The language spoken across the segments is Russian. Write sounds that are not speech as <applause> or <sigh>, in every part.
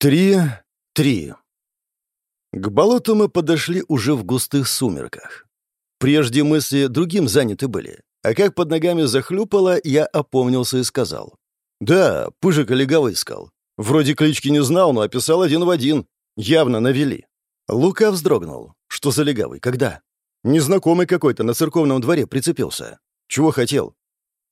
Три, три. К болоту мы подошли уже в густых сумерках. Прежде мысли другим заняты были, а как под ногами захлюпало, я опомнился и сказал. «Да, Пыжик легавый искал. Вроде клички не знал, но описал один в один. Явно навели». Лука вздрогнул. «Что за легавый? Когда?» «Незнакомый какой-то на церковном дворе прицепился. Чего хотел?»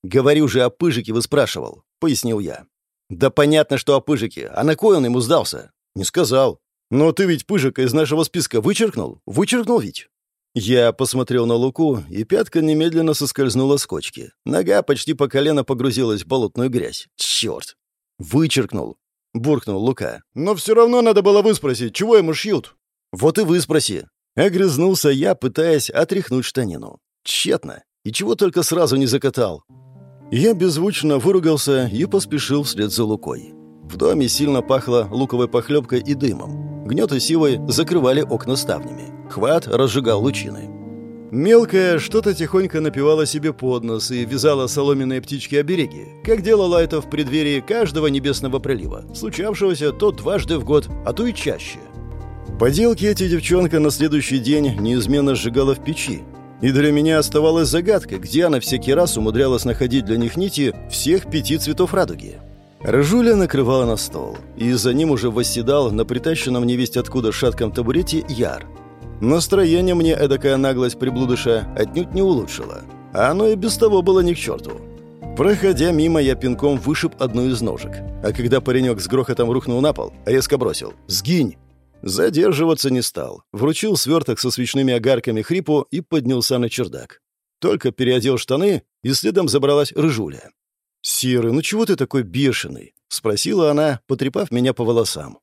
«Говорю же о Пыжике вы спрашивал», — пояснил я. «Да понятно, что о Пыжике. А на кой он ему сдался?» «Не сказал. Но ты ведь Пыжика из нашего списка вычеркнул? Вычеркнул ведь?» Я посмотрел на Луку, и пятка немедленно соскользнула с кочки. Нога почти по колено погрузилась в болотную грязь. «Черт!» «Вычеркнул», — буркнул Лука. «Но все равно надо было выспросить, чего ему шьют?» «Вот и выспроси». Огрызнулся я, пытаясь отряхнуть штанину. Тщетно. И чего только сразу не закатал. Я беззвучно выругался и поспешил вслед за Лукой. В доме сильно пахло луковой похлебкой и дымом. Гнет и сивой закрывали окна ставнями. Хват разжигал лучины. Мелкая что-то тихонько напевала себе под нос и вязала соломенные птички-обереги, как делала это в преддверии каждого небесного прилива, случавшегося то дважды в год, а то и чаще. Поделки эти девчонка на следующий день неизменно сжигала в печи, и для меня оставалась загадкой, где она всякий раз умудрялась находить для них нити всех пяти цветов радуги. Рыжуля накрывала на стол, и за ним уже восседал на притащенном невесть откуда шатком табурете Яр. Настроение мне эдакая наглость приблудыша отнюдь не улучшила, а оно и без того было ни к черту. Проходя мимо, я пинком вышиб одну из ножек, а когда паренек с грохотом рухнул на пол, резко бросил «Сгинь!» Задерживаться не стал. Вручил сверток со свечными огарками хрипу и поднялся на чердак. Только переодел штаны, и следом забралась рыжуля. «Серый, ну чего ты такой бешеный?» — спросила она, потрепав меня по волосам.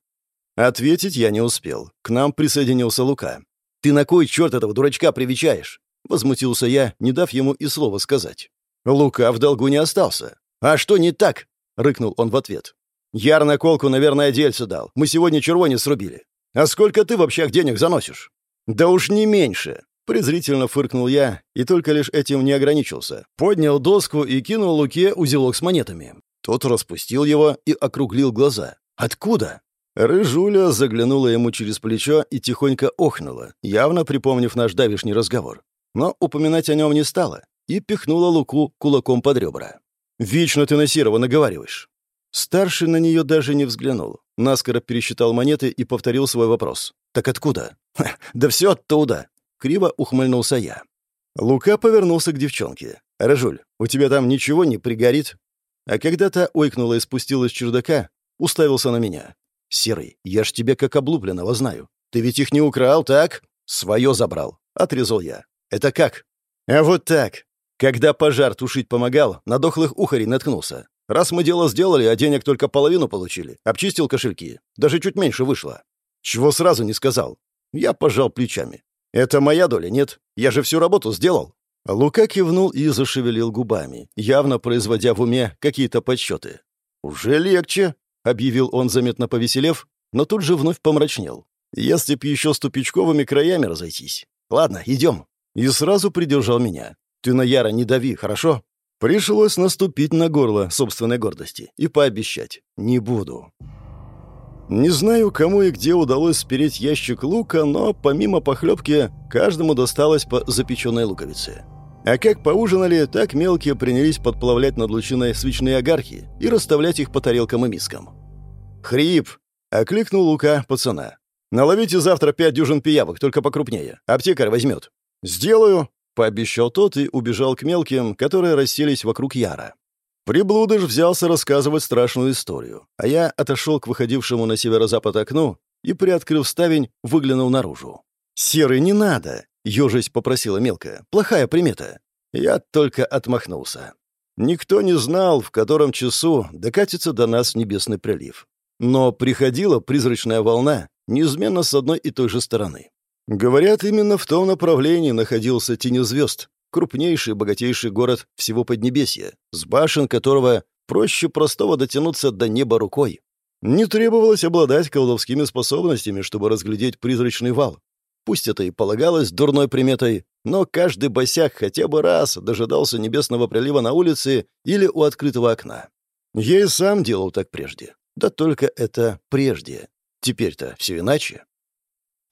Ответить я не успел. К нам присоединился Лука. «Ты на кой черт этого дурачка привечаешь?» — возмутился я, не дав ему и слова сказать. Лука в долгу не остался. «А что не так?» — рыкнул он в ответ. «Яр наколку, наверное, дельцу дал. Мы сегодня червоне срубили. «А сколько ты вообще денег заносишь?» «Да уж не меньше!» Презрительно фыркнул я, и только лишь этим не ограничился. Поднял доску и кинул Луке узелок с монетами. Тот распустил его и округлил глаза. «Откуда?» Рыжуля заглянула ему через плечо и тихонько охнула, явно припомнив наш давишний разговор. Но упоминать о нем не стала и пихнула Луку кулаком под ребра. «Вечно ты на Серого наговариваешь». Старший на нее даже не взглянул. Наскоро пересчитал монеты и повторил свой вопрос. «Так откуда?» «Да все оттуда!» Криво ухмыльнулся я. Лука повернулся к девчонке. «Рыжуль, у тебя там ничего не пригорит?» А когда та ойкнула и спустилась с чердака, уставился на меня. «Серый, я ж тебя как облупленного знаю. Ты ведь их не украл, так?» «Свое забрал», — отрезал я. «Это как?» «А вот так. Когда пожар тушить помогал, на дохлых ухарей наткнулся. Раз мы дело сделали, а денег только половину получили, обчистил кошельки. Даже чуть меньше вышло. Чего сразу не сказал? Я пожал плечами. Это моя доля, нет? Я же всю работу сделал. Лука кивнул и зашевелил губами, явно производя в уме какие-то подсчеты. «Уже легче», — объявил он, заметно повеселев, но тут же вновь помрачнел. «Если б еще с тупичковыми краями разойтись. Ладно, идем». И сразу придержал меня. «Ты на Яра не дави, хорошо?» Пришлось наступить на горло собственной гордости и пообещать «не буду». Не знаю, кому и где удалось спереть ящик лука, но помимо похлебки каждому досталось по запеченной луковице. А как поужинали, так мелкие принялись подплавлять над лучиной свечные огарки и расставлять их по тарелкам и мискам. «Хрип!» — окликнул Лука пацана. «Наловите завтра пять дюжин пиявок, только покрупнее. Аптекарь возьмет». «Сделаю!» Пообещал тот и убежал к мелким, которые расселись вокруг Яра. Приблудыш взялся рассказывать страшную историю, а я отошел к выходившему на северо-запад окну и, приоткрыв ставень, выглянул наружу. «Серый, не надо!» — ежись попросила мелкая. «Плохая примета». Я только отмахнулся. Никто не знал, в котором часу докатится до нас небесный прилив. Но приходила призрачная волна неизменно с одной и той же стороны. Говорят, именно в том направлении находился Тенью звезд, крупнейший и богатейший город всего Поднебесья, с башен которого проще простого дотянуться до неба рукой. Не требовалось обладать колдовскими способностями, чтобы разглядеть призрачный вал. Пусть это и полагалось дурной приметой, но каждый босяк хотя бы раз дожидался небесного прилива на улице или у открытого окна. Я и сам делал так прежде. Да только это прежде. Теперь-то все иначе.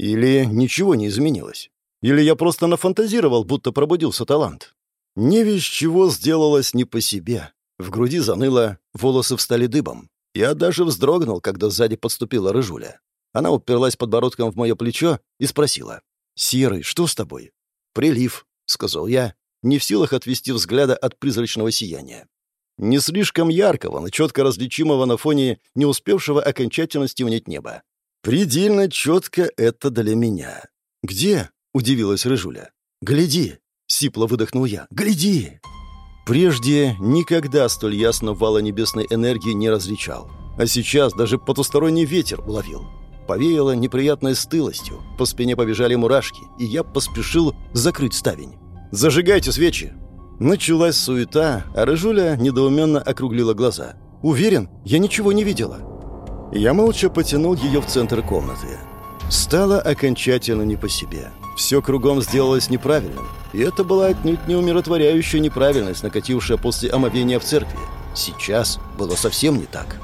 Или ничего не изменилось. Или я просто нафантазировал, будто пробудился талант. Не весь чего сделалось не по себе. В груди заныло, волосы встали дыбом. Я даже вздрогнул, когда сзади подступила рыжуля. Она уперлась подбородком в мое плечо и спросила. «Серый, что с тобой?» «Прилив», — сказал я, не в силах отвести взгляда от призрачного сияния. Не слишком яркого, но четко различимого на фоне не успевшего окончательно стемнеть неба. Предельно четко это для меня. «Где?» — удивилась Рыжуля. «Гляди!» — сипло выдохнул я. «Гляди!» Прежде никогда столь ясно вала небесной энергии не различал. А сейчас даже потусторонний ветер уловил. Повеяло неприятной стылостью, по спине побежали мурашки, и я поспешил закрыть ставень. «Зажигайте свечи!» Началась суета, а Рыжуля недоуменно округлила глаза. «Уверен, я ничего не видела». Я молча потянул ее в центр комнаты. Стало окончательно не по себе. Все кругом сделалось неправильным. И это была отнюдь не умиротворяющая неправильность, накатившая после омовения в церкви. Сейчас было совсем не так.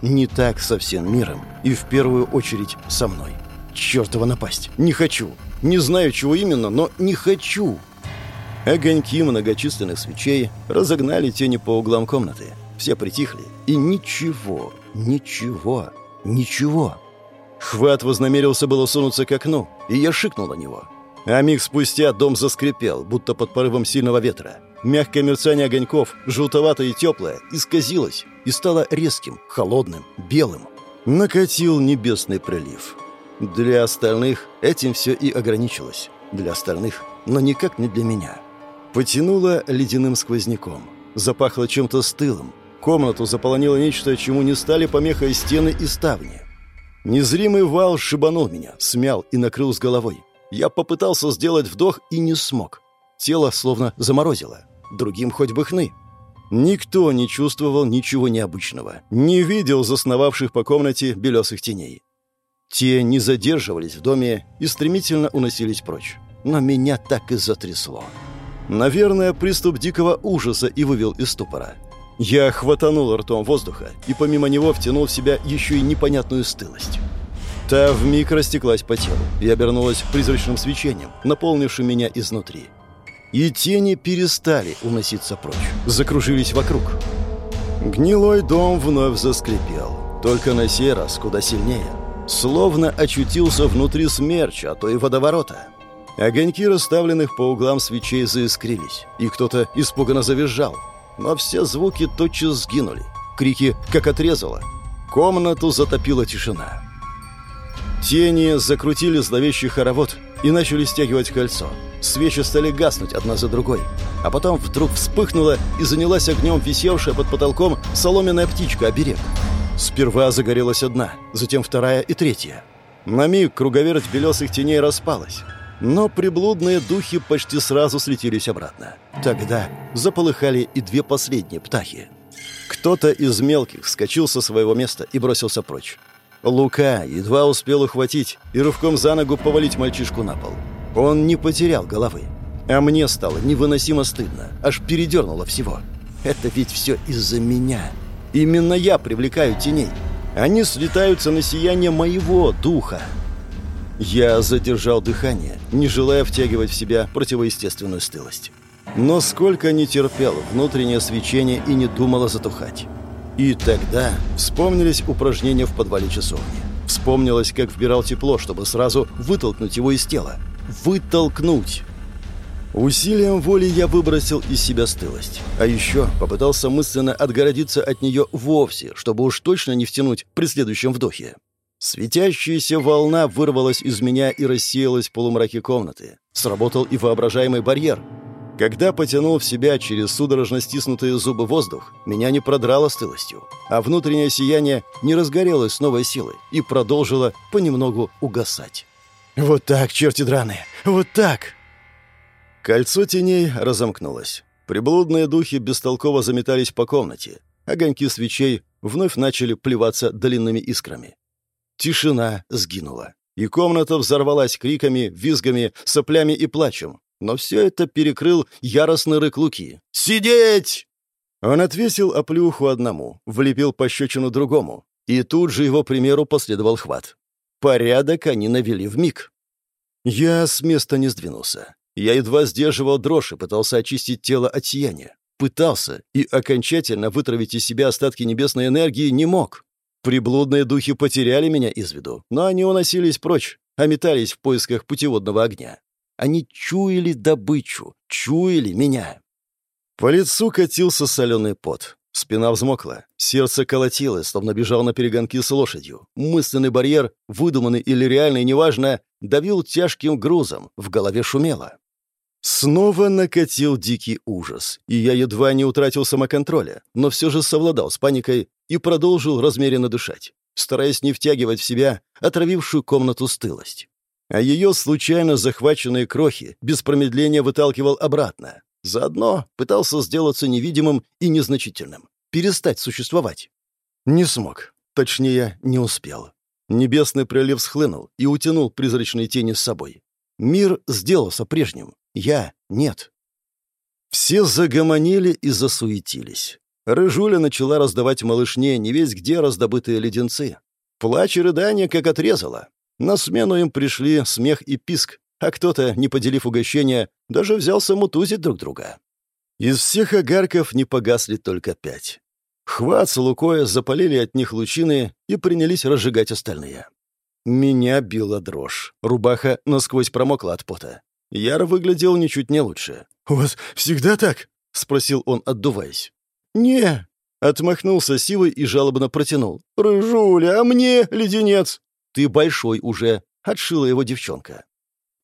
Не так со всем миром. И в первую очередь со мной. Чёртова напасть. Не хочу. Не знаю, чего именно, но не хочу. Огоньки многочисленных свечей разогнали тени по углам комнаты. Все притихли. И ничего, ничего, ничего. Хват вознамерился было сунуться к окну, и я шикнул на него. А миг спустя дом заскрипел, будто под порывом сильного ветра. Мягкое мерцание огоньков, желтоватое и теплое, исказилось и стало резким, холодным, белым. Накатил небесный прилив. Для остальных этим все и ограничилось. Для остальных, но никак не для меня. Потянуло ледяным сквозняком. Запахло чем-то стылым. Комнату заполонило нечто, чему не стали помехой стены и ставни. Незримый вал шибанул меня, смял и накрыл с головой. Я попытался сделать вдох и не смог. Тело словно заморозило. Другим хоть бы хны. Никто не чувствовал ничего необычного. Не видел засновавших по комнате белесых теней. Те не задерживались в доме и стремительно уносились прочь. Но меня так и затрясло. Наверное, приступ дикого ужаса и вывел из ступора. Я хватанул ртом воздуха и помимо него втянул в себя еще и непонятную стылость. Та вмиг растеклась по телу и обернулась призрачным свечением, наполнившим меня изнутри. И тени перестали уноситься прочь, закружились вокруг. Гнилой дом вновь заскрипел, только на сей раз куда сильнее. Словно очутился внутри смерча, а то и водоворота. Огоньки расставленных по углам свечей заискрились, и кто-то испуганно завизжал. Но все звуки тотчас сгинули. Крики как отрезало. Комнату затопила тишина. Тени закрутили зловещий хоровод и начали стягивать кольцо. Свечи стали гаснуть одна за другой. А потом вдруг вспыхнула и занялась огнем висевшая под потолком соломенная птичка-оберег. Сперва загорелась одна, затем вторая и третья. На миг круговерть белесых теней распалась. Но приблудные духи почти сразу слетелись обратно. Тогда заполыхали и две последние птахи. Кто-то из мелких вскочил со своего места и бросился прочь. Лука едва успел ухватить и рывком за ногу повалить мальчишку на пол. Он не потерял головы. А мне стало невыносимо стыдно, аж передернуло всего. Это ведь все из-за меня. Именно я привлекаю теней. Они слетаются на сияние моего духа. Я задержал дыхание, не желая втягивать в себя противоестественную стылость. Но сколько не терпел внутреннее свечение и не думало затухать. И тогда вспомнились упражнения в подвале часовни. Вспомнилось, как вбирал тепло, чтобы сразу вытолкнуть его из тела. Вытолкнуть! Усилием воли я выбросил из себя стылость. А еще попытался мысленно отгородиться от нее вовсе, чтобы уж точно не втянуть при следующем вдохе. Светящаяся волна вырвалась из меня и рассеялась в полумраке комнаты. Сработал и воображаемый барьер. Когда потянул в себя через судорожно стиснутые зубы воздух, меня не продрало стылостью, а внутреннее сияние не разгорелось с новой силой и продолжило понемногу угасать. «Вот так, черти драные! Вот так!» Кольцо теней разомкнулось. Приблудные духи бестолково заметались по комнате. Огоньки свечей вновь начали плеваться длинными искрами. Тишина сгинула. И комната взорвалась криками, визгами, соплями и плачем. Но все это перекрыл яростный рык Луки. «Сидеть!» Он отвесил оплюху одному, влепил пощечину другому. И тут же его примеру последовал хват. Порядок они навели в миг. Я с места не сдвинулся. Я едва сдерживал дрожь и пытался очистить тело от сияния. Пытался и окончательно вытравить из себя остатки небесной энергии не мог. Приблудные духи потеряли меня из виду, но они уносились прочь, а метались в поисках путеводного огня. Они чуяли добычу, чуяли меня. По лицу катился соленый пот. Спина взмокла, сердце колотилось, словно бежал на перегонки с лошадью. Мысленный барьер, выдуманный или реальный, неважно, давил тяжким грузом, в голове шумело. Снова накатил дикий ужас, и я едва не утратил самоконтроля, но все же совладал с паникой и продолжил размеренно дышать, стараясь не втягивать в себя отравившую комнату стылость. А ее случайно захваченные крохи без промедления выталкивал обратно, Заодно пытался сделаться невидимым и незначительным, перестать существовать. Не смог. Точнее, не успел. Небесный прилив схлынул и утянул призрачные тени с собой. Мир сделался прежним. Я — нет. Все загомонили и засуетились. Рыжуля начала раздавать малышне не весь где раздобытые леденцы. Плач и рыдание как отрезало. На смену им пришли смех и писк, а кто-то, не поделив угощения, даже взялся мутузить друг друга. Из всех огарков не погасли только пять. Хват с Лукоя запалили от них лучины и принялись разжигать остальные. Меня била дрожь. Рубаха насквозь промокла от пота. Яр выглядел ничуть не лучше. «У вас всегда так?» — спросил он, отдуваясь. «Не». Отмахнулся сивой и жалобно протянул. «Рыжуля, а мне леденец!» «Ты большой уже», — отшила его девчонка.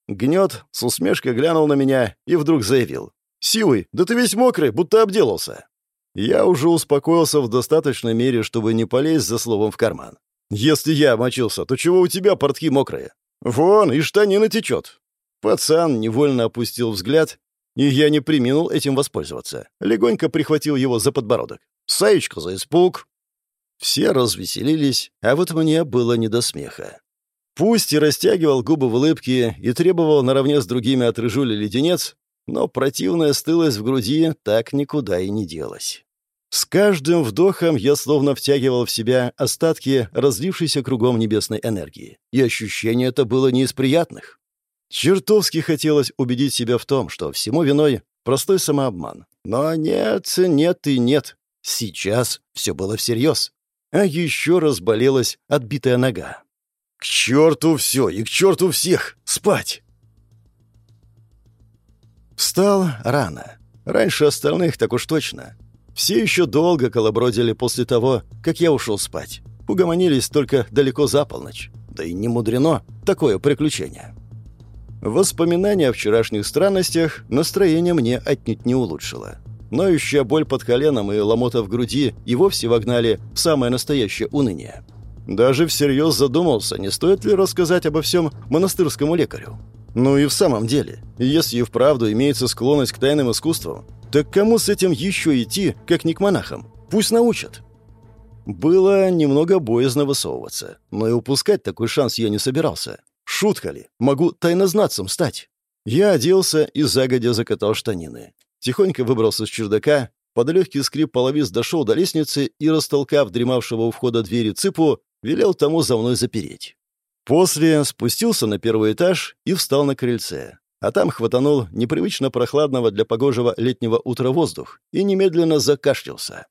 Гнет с усмешкой глянул на меня и вдруг заявил. «Сивый, да ты весь мокрый, будто обделался». Я уже успокоился в достаточной мере, чтобы не полезть за словом в карман. «Если я мочился, то чего у тебя портки мокрые?» «Вон, и штанина течет». Пацан невольно опустил взгляд, и я не приминул этим воспользоваться. Легонько прихватил его за подбородок. «Саечка за испуг!» Все развеселились, а вот мне было не до смеха. Пусть и растягивал губы в улыбке и требовал наравне с другими от рыжули леденец, но противная стылость в груди так никуда и не делась. С каждым вдохом я словно втягивал в себя остатки разлившейся кругом небесной энергии, и ощущение это было не из приятных. Чертовски хотелось убедить себя в том, что всему виной простой самообман. Но нет, нет и нет. Сейчас все было всерьез. А еще разболелась отбитая нога. К черту все и к черту всех! Спать! Встал рано. Раньше остальных так уж точно. Все еще долго колобродили после того, как я ушел спать. Угомонились только далеко за полночь. Да и не мудрено такое приключение. Воспоминания о вчерашних странностях настроение мне отнюдь не улучшило. Ноющая боль под коленом и ломота в груди и вовсе вогнали в самое настоящее уныние. Даже всерьез задумался, не стоит ли рассказать обо всем монастырскому лекарю. Ну и в самом деле, если и вправду имеется склонность к тайным искусствам, так кому с этим еще идти, как не к монахам? Пусть научат. Было немного боязно высовываться, но и упускать такой шанс я не собирался. Шутка ли? Могу тайнознатцем стать. Я оделся и загодя закатал штанины. Тихонько выбрался с чердака, под легкий скрип половиц дошел до лестницы и, растолкав дремавшего у входа двери цыпу, велел тому за мной запереть. После спустился на первый этаж и встал на крыльце, а там хватанул непривычно прохладного для погожего летнего утра воздух и немедленно закашлялся.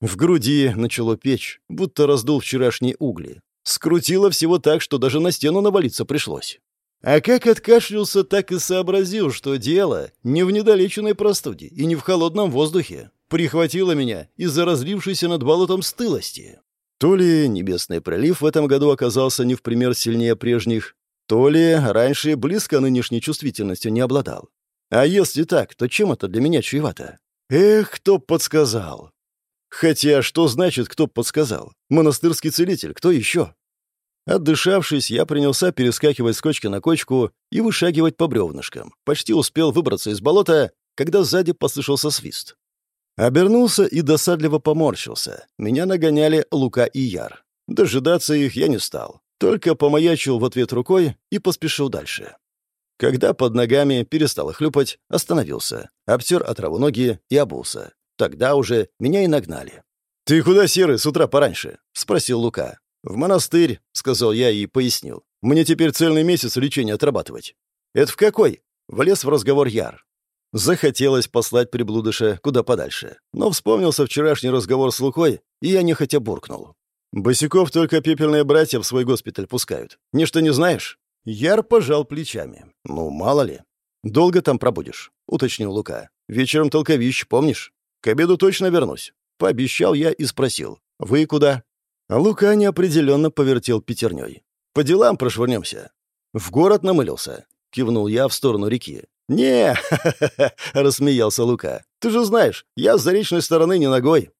В груди начало печь, будто раздул вчерашние угли. Скрутило всего так, что даже на стену навалиться пришлось. А как откашлялся, так и сообразил, что дело не в недолеченной простуде и не в холодном воздухе. Прихватило меня из-за разлившейся над болотом стылости. То ли Небесный пролив в этом году оказался не в пример сильнее прежних, то ли раньше близко нынешней чувствительностью не обладал. А если так, то чем это для меня чревато? Эх, кто подсказал? Хотя, что значит, кто подсказал? Монастырский целитель, кто еще? Отдышавшись, я принялся перескакивать с кочки на кочку и вышагивать по бревнышкам. Почти успел выбраться из болота, когда сзади послышался свист. Обернулся и досадливо поморщился. Меня нагоняли Лука и Яр. Дожидаться их я не стал. Только помаячил в ответ рукой и поспешил дальше. Когда под ногами перестало хлюпать, остановился, обтер от траву ноги и обулся. Тогда уже меня и нагнали. «Ты куда, Серый, с утра пораньше?» — спросил Лука. «В монастырь», — сказал я и пояснил. Мне теперь цельный месяц лечения отрабатывать». «Это в какой?» — влез в разговор Яр. Захотелось послать приблудыша куда подальше. Но вспомнился вчерашний разговор с Лукой, и я нехотя буркнул. «Босиков только пепельные братья в свой госпиталь пускают. Ничто не знаешь?» Яр пожал плечами. «Ну, мало ли». «Долго там пробудешь?» — уточнил Лука. «Вечером толковищ, помнишь? К обеду точно вернусь». Пообещал я и спросил. «Вы куда?» Лука неопределенно повертел пятерней. «По делам прошвырнемся». «В город намылился», — кивнул я в сторону реки. «Не, <laughs> рассмеялся Лука. «Ты же знаешь, я с заречной стороны не ногой».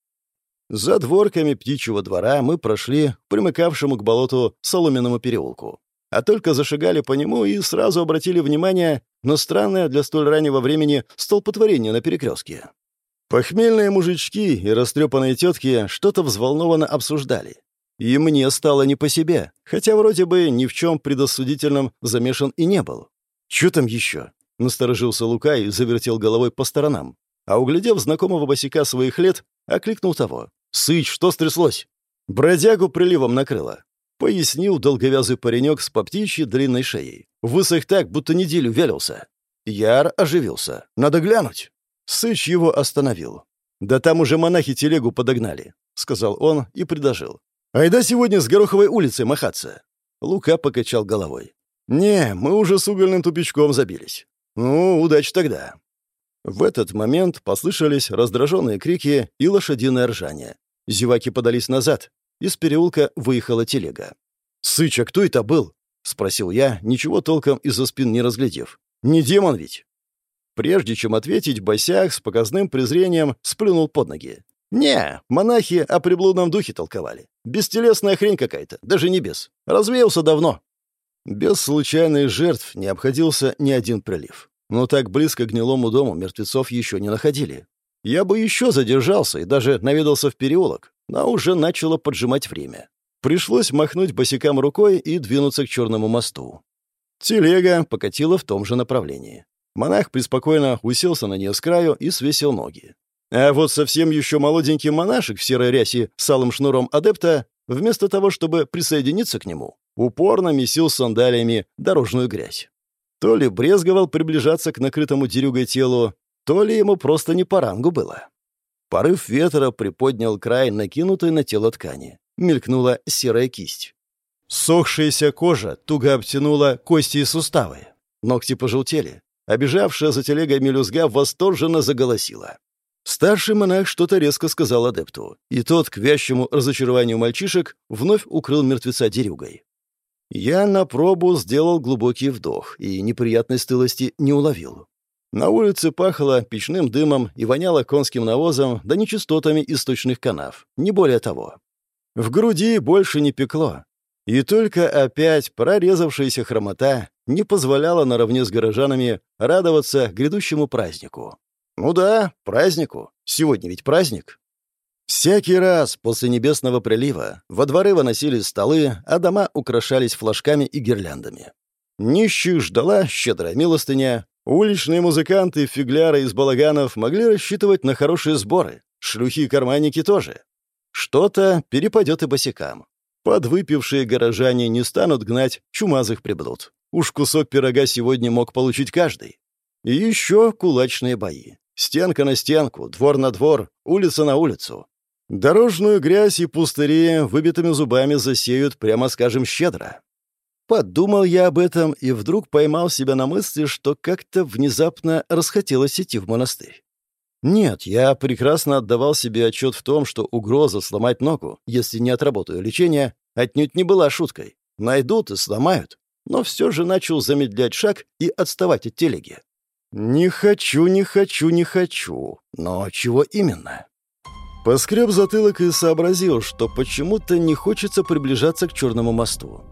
За дворками птичьего двора мы прошли примыкавшему к болоту соломенному переулку. А только зашагали по нему и сразу обратили внимание на странное для столь раннего времени столпотворение на перекрестке. Похмельные мужички и растрепанные тетки что-то взволнованно обсуждали. И мне стало не по себе, хотя вроде бы ни в чем предосудительном замешан и не был. «Чё там еще?» — насторожился Лука и завертел головой по сторонам. А углядев знакомого босика своих лет, окликнул того. «Сыч, что стряслось?» «Бродягу приливом накрыло», — пояснил долговязый паренек с поптичьей длинной шеей. Высох так, будто неделю вялился. Яр оживился. «Надо глянуть». Сыч его остановил. «Да там уже монахи телегу подогнали», — сказал он и предложил. «Айда сегодня с Гороховой улицы махаться». Лука покачал головой. «Не, мы уже с угольным тупичком забились. Ну, удачи тогда». В этот момент послышались раздраженные крики и лошадиное ржание. Зеваки подались назад. Из переулка выехала телега. «Сыч, а кто это был?» — спросил я, ничего толком из-за спин не разглядев. «Не демон ведь?» Прежде чем ответить, босяк с показным презрением сплюнул под ноги. «Не, монахи о приблудном духе толковали. Бестелесная хрень какая-то, даже не без. Развеялся давно». Без случайных жертв не обходился ни один прилив. Но так близко к гнилому дому мертвецов еще не находили. Я бы еще задержался и даже наведался в переулок, но уже начало поджимать время. Пришлось махнуть босикам рукой и двинуться к черному мосту. Телега покатила в том же направлении. Монах преспокойно уселся на нее с краю и свесил ноги. А вот совсем еще молоденький монашек в серой рясе с алым шнуром адепта, вместо того, чтобы присоединиться к нему, упорно месил сандалиями дорожную грязь. То ли брезговал приближаться к накрытому дерюгой телу, то ли ему просто не по рангу было. Порыв ветра приподнял край накинутой на тело ткани. Мелькнула серая кисть. Сохшаяся кожа туго обтянула кости и суставы. Ногти пожелтели. Обежавшая за телегой мелюзга восторженно заголосила. Старший монах что-то резко сказал адепту, и тот, к вящему разочарованию мальчишек, вновь укрыл мертвеца дерюгой. Я на пробу сделал глубокий вдох и неприятной стылости не уловил. На улице пахло печным дымом и воняло конским навозом да нечистотами источных канав, не более того. В груди больше не пекло. И только опять прорезавшаяся хромота не позволяла наравне с горожанами радоваться грядущему празднику. Ну да, празднику. Сегодня ведь праздник. Всякий раз после небесного прилива во дворы выносили столы, а дома украшались флажками и гирляндами. Нищих ждала щедрая милостыня. Уличные музыканты, фигляры из балаганов могли рассчитывать на хорошие сборы. Шлюхи и карманники тоже. Что-то перепадет и босикам. Подвыпившие горожане не станут гнать чумазых приблуд. Уж кусок пирога сегодня мог получить каждый. И еще кулачные бои. Стенка на стенку, двор на двор, улица на улицу. Дорожную грязь и пустыри выбитыми зубами засеют, прямо скажем, щедро. Подумал я об этом и вдруг поймал себя на мысли, что как-то внезапно расхотелось идти в монастырь. Нет, я прекрасно отдавал себе отчет в том, что угроза сломать ногу, если не отработаю лечение, отнюдь не была шуткой. Найдут и сломают. Но все же начал замедлять шаг и отставать от телеги. «Не хочу, не хочу, не хочу. Но чего именно?» Поскреб затылок и сообразил, что почему-то не хочется приближаться к Черному мосту.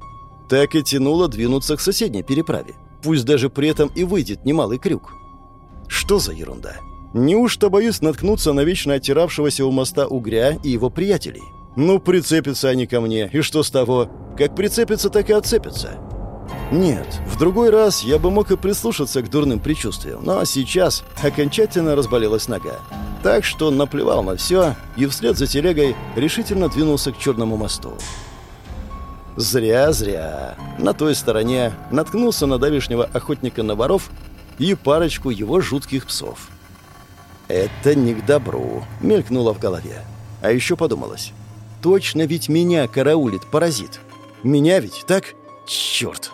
Так и тянуло двинуться к соседней переправе. Пусть даже при этом и выйдет немалый крюк. Что за ерунда? Неужто боюсь наткнуться на вечно оттиравшегося у моста угря и его приятелей? Ну, прицепятся они ко мне, и что с того? Как прицепятся, так и отцепятся. Нет, в другой раз я бы мог и прислушаться к дурным предчувствиям, но сейчас окончательно разболелась нога. Так что наплевал на все и вслед за телегой решительно двинулся к Черному мосту. Зря-зря. На той стороне наткнулся на давишнего охотника на воров и парочку его жутких псов. «Это не к добру», — мелькнуло в голове. А еще подумалось. «Точно ведь меня караулит паразит. Меня ведь, так? Черт!»